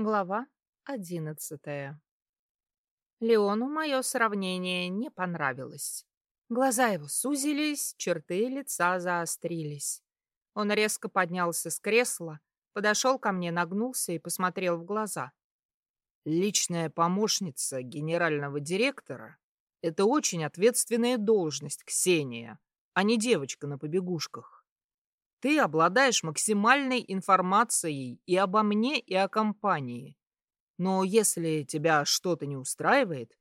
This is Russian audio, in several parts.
Глава одиннадцатая. Леону мое сравнение не понравилось. Глаза его сузились, черты лица заострились. Он резко поднялся с кресла, подошел ко мне, нагнулся и посмотрел в глаза. Личная помощница генерального директора — это очень ответственная должность, Ксения, а не девочка на побегушках. Ты обладаешь максимальной информацией и обо мне, и о компании. Но если тебя что-то не устраивает,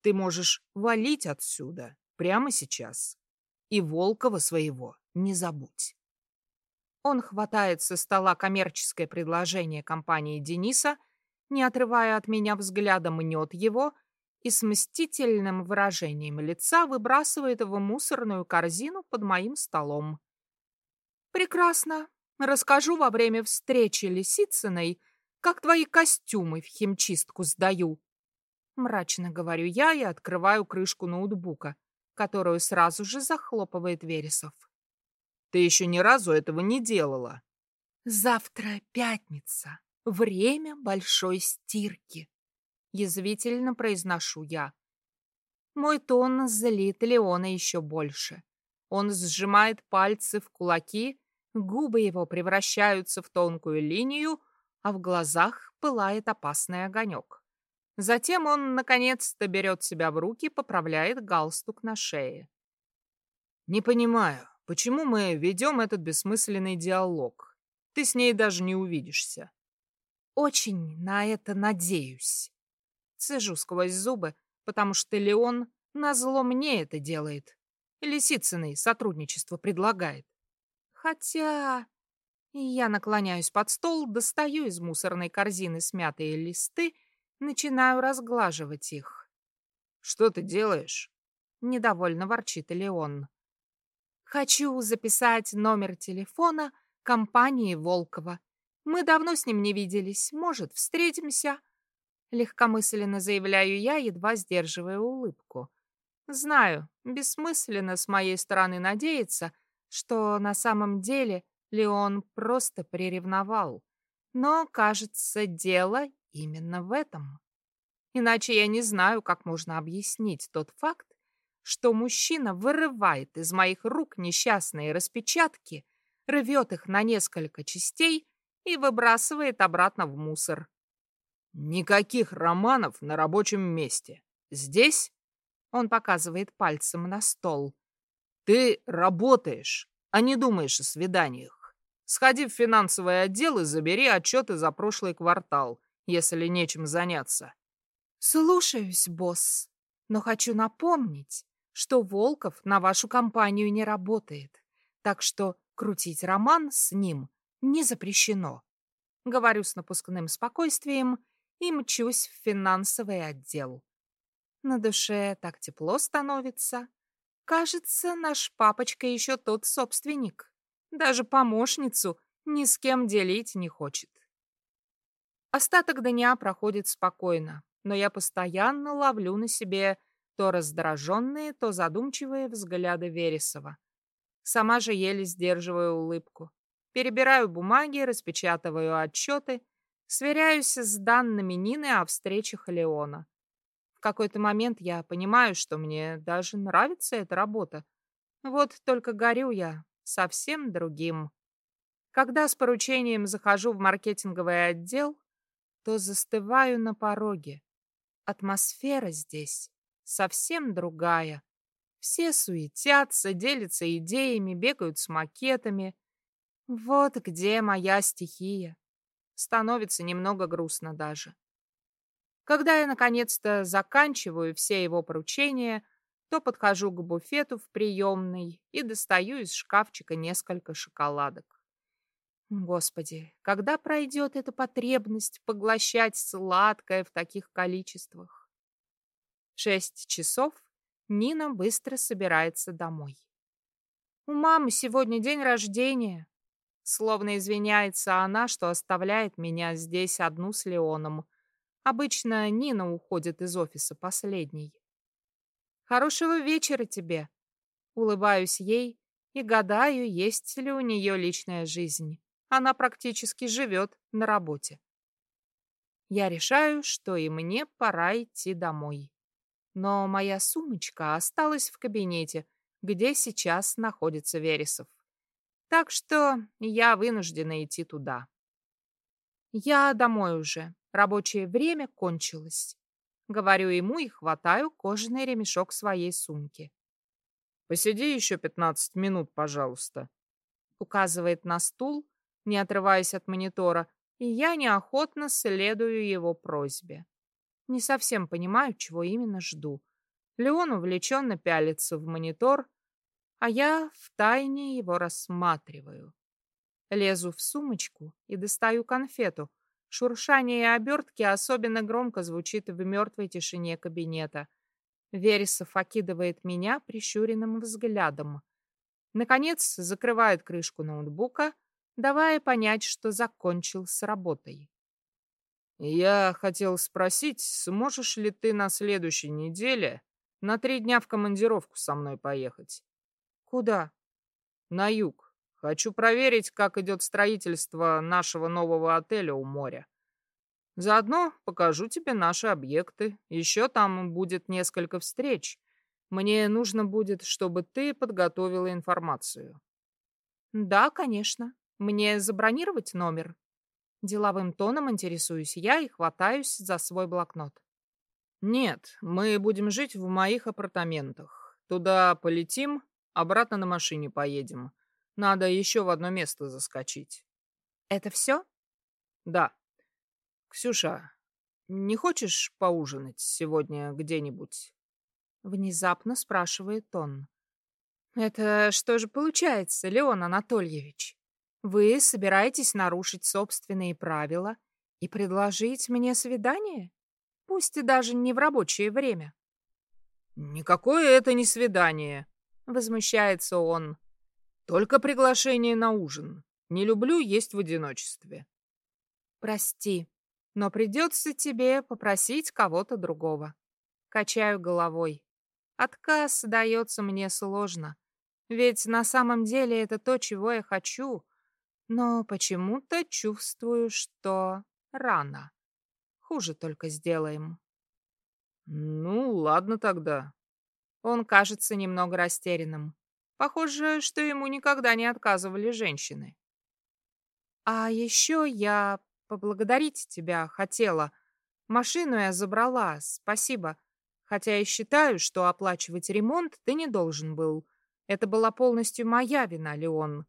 ты можешь валить отсюда прямо сейчас. И Волкова своего не забудь. Он хватает со стола коммерческое предложение компании Дениса, не отрывая от меня взгляда, мнет его и с мстительным выражением лица выбрасывает его мусорную корзину под моим столом. Прекрасно. Расскажу во время встречи Лисицыной, как твои костюмы в химчистку сдаю. Мрачно говорю я и открываю крышку ноутбука, которую сразу же захлопывает Вересов. Ты еще ни разу этого не делала. Завтра пятница. Время большой стирки. Язвительно произношу я. Мой тон злит Леона еще больше. Он сжимает пальцы в кулаки Губы его превращаются в тонкую линию, а в глазах пылает опасный огонек. Затем он, наконец-то, берет себя в руки, поправляет галстук на шее. «Не понимаю, почему мы ведем этот бессмысленный диалог? Ты с ней даже не увидишься». «Очень на это надеюсь». Цежу сквозь зубы, потому что Леон назло мне это делает. Лисицыной сотрудничество предлагает. Хотя... Я наклоняюсь под стол, достаю из мусорной корзины смятые листы, начинаю разглаживать их. «Что ты делаешь?» — недовольно ворчит Леон. «Хочу записать номер телефона компании Волкова. Мы давно с ним не виделись. Может, встретимся?» Легкомысленно заявляю я, едва сдерживая улыбку. Знаю, бессмысленно с моей стороны надеяться — что на самом деле Леон просто приревновал. Но, кажется, дело именно в этом. Иначе я не знаю, как можно объяснить тот факт, что мужчина вырывает из моих рук несчастные распечатки, рвет их на несколько частей и выбрасывает обратно в мусор. Никаких романов на рабочем месте. Здесь, он показывает пальцем на стол, ты работаешь, а не думаешь о свиданиях. Сходи в финансовый отдел и забери отчеты за прошлый квартал, если нечем заняться. Слушаюсь, босс, но хочу напомнить, что Волков на вашу компанию не работает, так что крутить роман с ним не запрещено. Говорю с напускным спокойствием и мчусь в финансовый отдел. На душе так тепло становится, Кажется, наш папочка еще тот собственник. Даже помощницу ни с кем делить не хочет. Остаток дня проходит спокойно, но я постоянно ловлю на себе то раздраженные, то задумчивые взгляды Вересова. Сама же еле сдерживаю улыбку. Перебираю бумаги, распечатываю отчеты, сверяюсь с данными Нины о встречах Леона какой-то момент я понимаю, что мне даже нравится эта работа. Вот только горю я совсем другим. Когда с поручением захожу в маркетинговый отдел, то застываю на пороге. Атмосфера здесь совсем другая. Все суетятся, делятся идеями, бегают с макетами. Вот где моя стихия. Становится немного грустно даже. Когда я наконец-то заканчиваю все его поручения, то подхожу к буфету в приемной и достаю из шкафчика несколько шоколадок. Господи, когда пройдет эта потребность поглощать сладкое в таких количествах? В шесть часов Нина быстро собирается домой. У мамы сегодня день рождения. Словно извиняется она, что оставляет меня здесь одну с Леоном, Обычно Нина уходит из офиса последней. «Хорошего вечера тебе!» Улыбаюсь ей и гадаю, есть ли у нее личная жизнь. Она практически живет на работе. Я решаю, что и мне пора идти домой. Но моя сумочка осталась в кабинете, где сейчас находится Вересов. Так что я вынуждена идти туда. Я домой уже. Рабочее время кончилось. Говорю ему и хватаю кожаный ремешок своей сумки. «Посиди еще пятнадцать минут, пожалуйста», — указывает на стул, не отрываясь от монитора, и я неохотно следую его просьбе. Не совсем понимаю, чего именно жду. Леон увлеченно пялится в монитор, а я втайне его рассматриваю. Лезу в сумочку и достаю конфету. Шуршание обертки особенно громко звучит в мертвой тишине кабинета. Вересов окидывает меня прищуренным взглядом. Наконец закрывает крышку ноутбука, давая понять, что закончил с работой. «Я хотел спросить, сможешь ли ты на следующей неделе на три дня в командировку со мной поехать?» «Куда?» «На юг. Хочу проверить, как идет строительство нашего нового отеля у моря. Заодно покажу тебе наши объекты. Еще там будет несколько встреч. Мне нужно будет, чтобы ты подготовила информацию». «Да, конечно. Мне забронировать номер?» Деловым тоном интересуюсь я и хватаюсь за свой блокнот. «Нет, мы будем жить в моих апартаментах. Туда полетим, обратно на машине поедем. Надо еще в одно место заскочить». «Это все?» «Да. Ксюша, не хочешь поужинать сегодня где-нибудь?» Внезапно спрашивает он. «Это что же получается, Леон Анатольевич?» Вы собираетесь нарушить собственные правила и предложить мне свидание? Пусть и даже не в рабочее время. Никакое это не свидание, возмущается он. Только приглашение на ужин. Не люблю есть в одиночестве. Прости, но придется тебе попросить кого-то другого. Качаю головой. Отказ дается мне сложно. Ведь на самом деле это то, чего я хочу, но почему-то чувствую, что рано. Хуже только сделаем. Ну, ладно тогда. Он кажется немного растерянным. Похоже, что ему никогда не отказывали женщины. А еще я поблагодарить тебя хотела. Машину я забрала, спасибо. Хотя и считаю, что оплачивать ремонт ты не должен был. Это была полностью моя вина, Леон.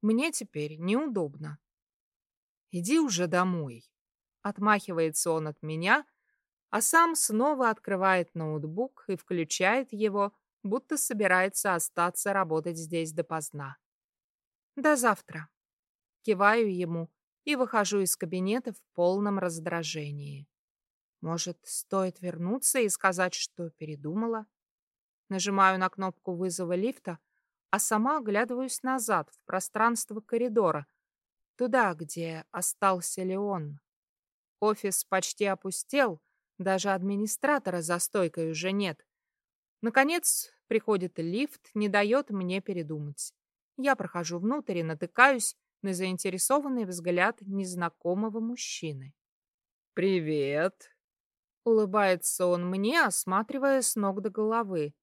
Мне теперь неудобно. Иди уже домой. Отмахивается он от меня, а сам снова открывает ноутбук и включает его, будто собирается остаться работать здесь допоздна. До завтра. Киваю ему и выхожу из кабинета в полном раздражении. Может, стоит вернуться и сказать, что передумала? Нажимаю на кнопку вызова лифта, а сама оглядываюсь назад, в пространство коридора, туда, где остался Леон. Офис почти опустел, даже администратора за стойкой уже нет. Наконец, приходит лифт, не дает мне передумать. Я прохожу внутрь и натыкаюсь на заинтересованный взгляд незнакомого мужчины. «Привет!» Улыбается он мне, осматривая с ног до головы.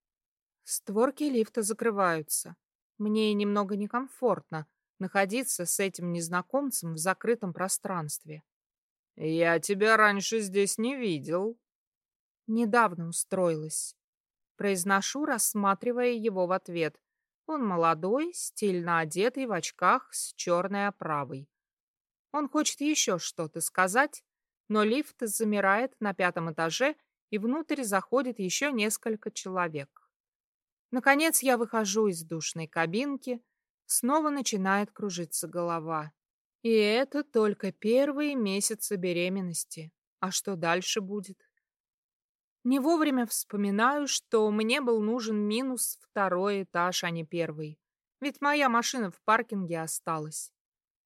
Створки лифта закрываются. Мне немного некомфортно находиться с этим незнакомцем в закрытом пространстве. «Я тебя раньше здесь не видел». «Недавно устроилась». Произношу, рассматривая его в ответ. Он молодой, стильно одетый, в очках с черной оправой. Он хочет еще что-то сказать, но лифт замирает на пятом этаже, и внутрь заходит еще несколько человек. Наконец я выхожу из душной кабинки, снова начинает кружиться голова. И это только первые месяцы беременности. А что дальше будет? Не вовремя вспоминаю, что мне был нужен минус второй этаж, а не первый. Ведь моя машина в паркинге осталась.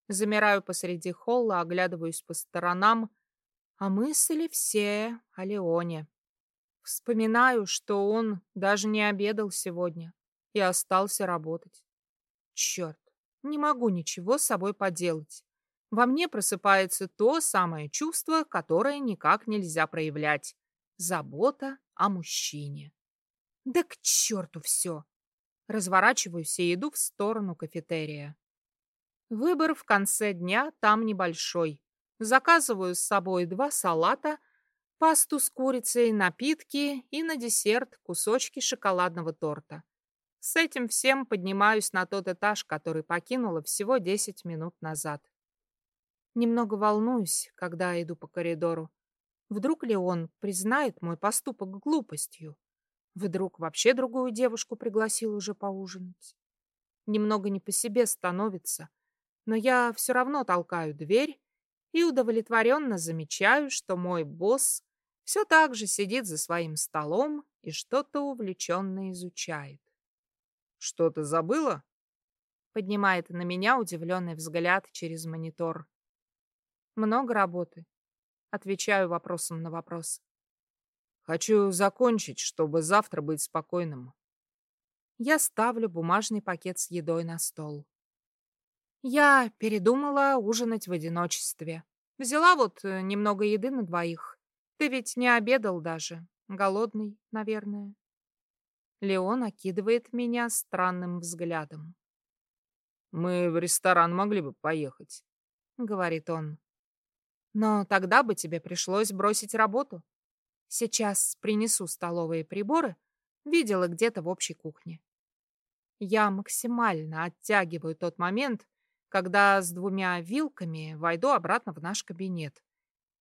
Замираю посреди холла, оглядываюсь по сторонам, а мысли все о Леоне. Вспоминаю, что он даже не обедал сегодня и остался работать. Черт, не могу ничего с собой поделать. Во мне просыпается то самое чувство, которое никак нельзя проявлять. Забота о мужчине. Да к черту все! Разворачиваюсь и иду в сторону кафетерия. Выбор в конце дня там небольшой. Заказываю с собой два салата, пасту с курицей, напитки и на десерт кусочки шоколадного торта. С этим всем поднимаюсь на тот этаж, который покинула всего 10 минут назад. Немного волнуюсь, когда иду по коридору. Вдруг ли он признает мой поступок глупостью? Вдруг вообще другую девушку пригласил уже поужинать? Немного не по себе становится, но я все равно толкаю дверь и удовлетворенно замечаю, что мой босс все так же сидит за своим столом и что-то увлеченно изучает. «Что ты забыла?» Поднимает на меня удивленный взгляд через монитор. Много работы. Отвечаю вопросом на вопрос. Хочу закончить, чтобы завтра быть спокойным. Я ставлю бумажный пакет с едой на стол. Я передумала ужинать в одиночестве. Взяла вот э, немного еды на двоих. Ты ведь не обедал даже. Голодный, наверное. Леон окидывает меня странным взглядом. «Мы в ресторан могли бы поехать», — говорит он. Но тогда бы тебе пришлось бросить работу. Сейчас принесу столовые приборы. Видела где-то в общей кухне. Я максимально оттягиваю тот момент, когда с двумя вилками войду обратно в наш кабинет.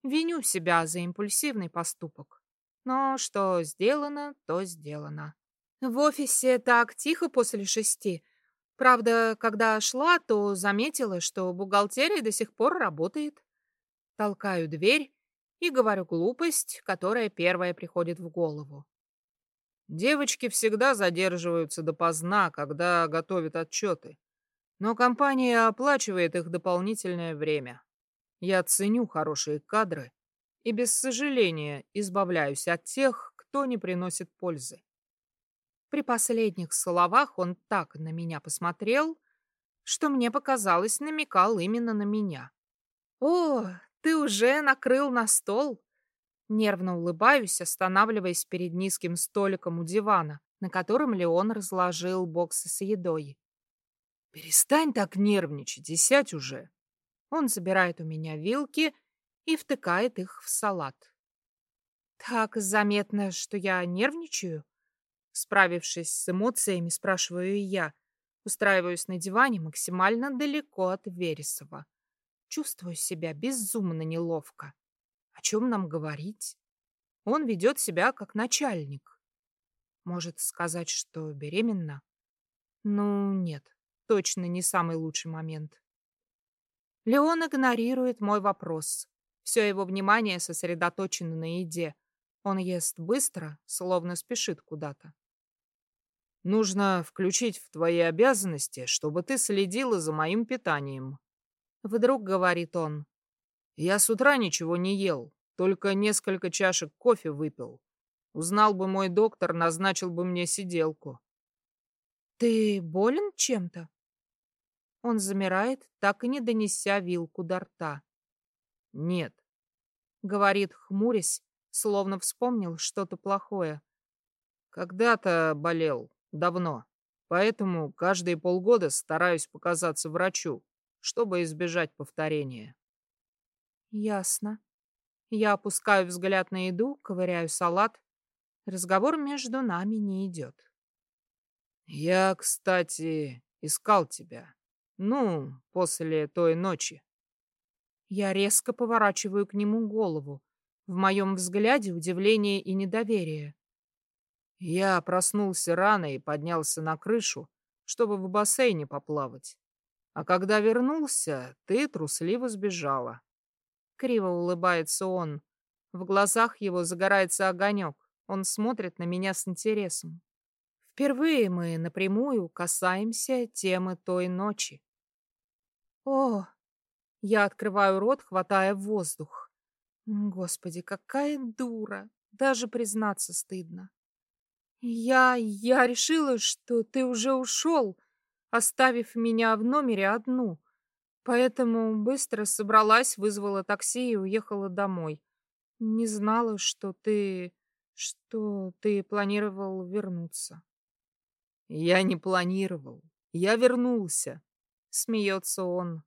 Виню себя за импульсивный поступок. Но что сделано, то сделано. В офисе так тихо после шести. Правда, когда шла, то заметила, что бухгалтерия до сих пор работает. Толкаю дверь и говорю глупость, которая первая приходит в голову. Девочки всегда задерживаются допоздна, когда готовят отчеты. Но компания оплачивает их дополнительное время. Я ценю хорошие кадры и без сожаления избавляюсь от тех, кто не приносит пользы. При последних словах он так на меня посмотрел, что мне показалось, намекал именно на меня. «О, ты уже накрыл на стол?» Нервно улыбаюсь, останавливаясь перед низким столиком у дивана, на котором Леон разложил боксы с едой. «Перестань так нервничать и сядь уже!» Он забирает у меня вилки и втыкает их в салат. «Так заметно, что я нервничаю?» Справившись с эмоциями, спрашиваю я. Устраиваюсь на диване максимально далеко от Вересова. Чувствую себя безумно неловко. О чем нам говорить? Он ведет себя как начальник. Может сказать, что беременна? Ну, нет, точно не самый лучший момент. Леон игнорирует мой вопрос. Все его внимание сосредоточено на еде. Он ест быстро, словно спешит куда-то. Нужно включить в твои обязанности, чтобы ты следила за моим питанием. Вдруг говорит он. Я с утра ничего не ел, только несколько чашек кофе выпил. Узнал бы мой доктор, назначил бы мне сиделку. Ты болен чем-то? Он замирает, так и не донеся вилку до рта. Нет. Говорит, хмурясь, словно вспомнил что-то плохое. Когда-то болел, давно. Поэтому каждые полгода стараюсь показаться врачу, чтобы избежать повторения. Ясно. Я опускаю взгляд на еду, ковыряю салат. Разговор между нами не идет. Я, кстати, искал тебя. Ну, после той ночи. Я резко поворачиваю к нему голову. В моем взгляде удивление и недоверие. Я проснулся рано и поднялся на крышу, чтобы в бассейне поплавать. А когда вернулся, ты трусливо сбежала. Криво улыбается он. В глазах его загорается огонек. Он смотрит на меня с интересом. Впервые мы напрямую касаемся темы той ночи. О, я открываю рот, хватая воздух. Господи, какая дура. Даже признаться стыдно. Я... я решила, что ты уже ушел оставив меня в номере одну. Поэтому быстро собралась, вызвала такси и уехала домой. Не знала, что ты... что ты планировал вернуться. Я не планировал. Я вернулся. Смеется он.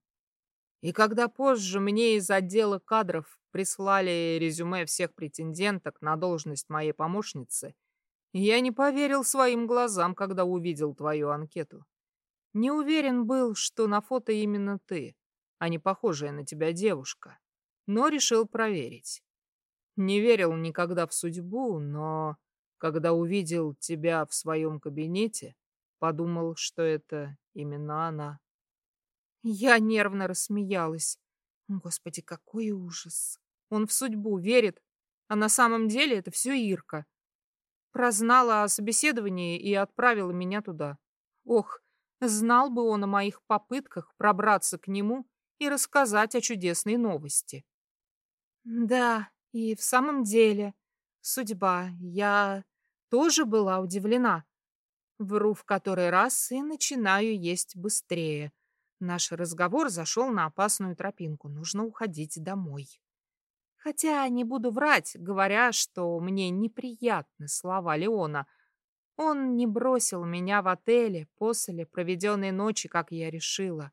И когда позже мне из отдела кадров прислали резюме всех претенденток на должность моей помощницы, я не поверил своим глазам, когда увидел твою анкету. Не уверен был, что на фото именно ты, а не похожая на тебя девушка, но решил проверить. Не верил никогда в судьбу, но когда увидел тебя в своем кабинете, подумал, что это именно она. Я нервно рассмеялась. Господи, какой ужас. Он в судьбу верит, а на самом деле это все Ирка. Прознала о собеседовании и отправила меня туда. Ох, Знал бы он о моих попытках пробраться к нему и рассказать о чудесной новости. Да, и в самом деле, судьба, я тоже была удивлена. Вру в который раз и начинаю есть быстрее. Наш разговор зашел на опасную тропинку. Нужно уходить домой. Хотя не буду врать, говоря, что мне неприятны слова Леона — он не бросил меня в отеле после проведенной ночи, как я решила.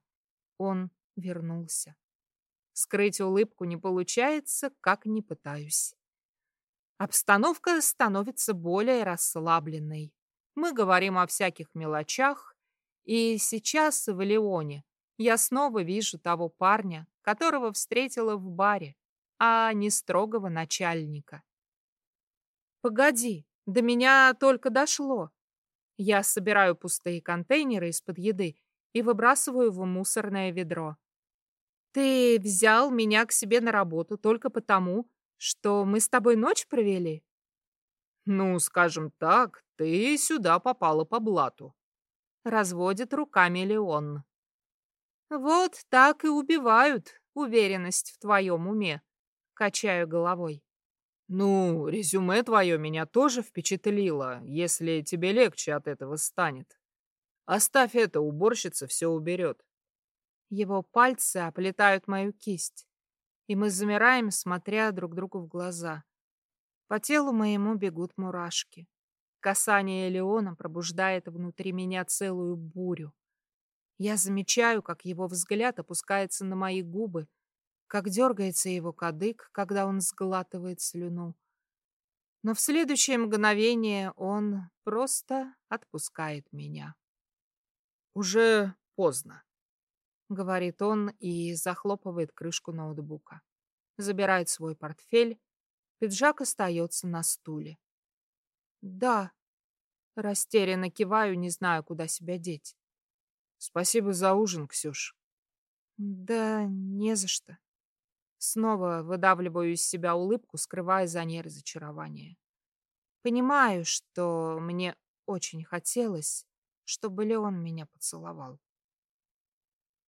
Он вернулся. Скрыть улыбку не получается, как не пытаюсь. Обстановка становится более расслабленной. Мы говорим о всяких мелочах, и сейчас в Леоне я снова вижу того парня, которого встретила в баре, а не строгого начальника. «Погоди, до меня только дошло. Я собираю пустые контейнеры из-под еды и выбрасываю в мусорное ведро. Ты взял меня к себе на работу только потому, что мы с тобой ночь провели? Ну, скажем так, ты сюда попала по блату. Разводит руками Леон. Вот так и убивают уверенность в твоем уме. Качаю головой. Ну, резюме твое меня тоже впечатлило, если тебе легче от этого станет. Оставь это, уборщица все уберет. Его пальцы оплетают мою кисть, и мы замираем, смотря друг другу в глаза. По телу моему бегут мурашки. Касание Леона пробуждает внутри меня целую бурю. Я замечаю, как его взгляд опускается на мои губы, как дергается его кадык, когда он сглатывает слюну. Но в следующее мгновение он просто отпускает меня. «Уже поздно», — говорит он и захлопывает крышку ноутбука. Забирает свой портфель, пиджак остается на стуле. «Да», — растерянно киваю, не знаю, куда себя деть. «Спасибо за ужин, Ксюш». «Да не за что». Снова выдавливаю из себя улыбку, скрывая за ней разочарование. Понимаю, что мне очень хотелось, чтобы Леон меня поцеловал.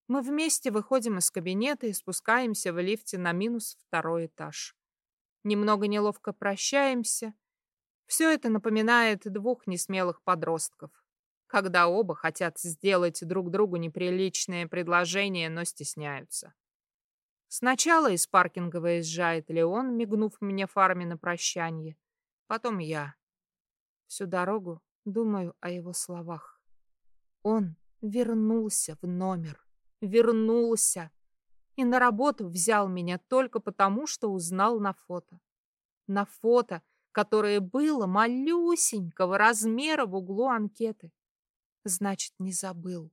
Мы вместе выходим из кабинета и спускаемся в лифте на минус второй этаж. Немного неловко прощаемся. Все это напоминает двух несмелых подростков, когда оба хотят сделать друг другу неприличное предложение, но стесняются. Сначала из паркинга выезжает Леон, мигнув мне фарами на прощание. Потом я. Всю дорогу думаю о его словах. Он вернулся в номер. Вернулся. И на работу взял меня только потому, что узнал на фото. На фото, которое было малюсенького размера в углу анкеты. Значит, не забыл.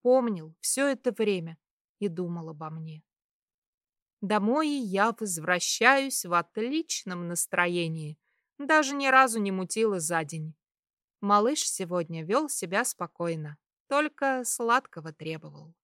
Помнил все это время и думал обо мне. Домой я возвращаюсь в отличном настроении. Даже ни разу не мутила за день. Малыш сегодня вел себя спокойно, только сладкого требовал.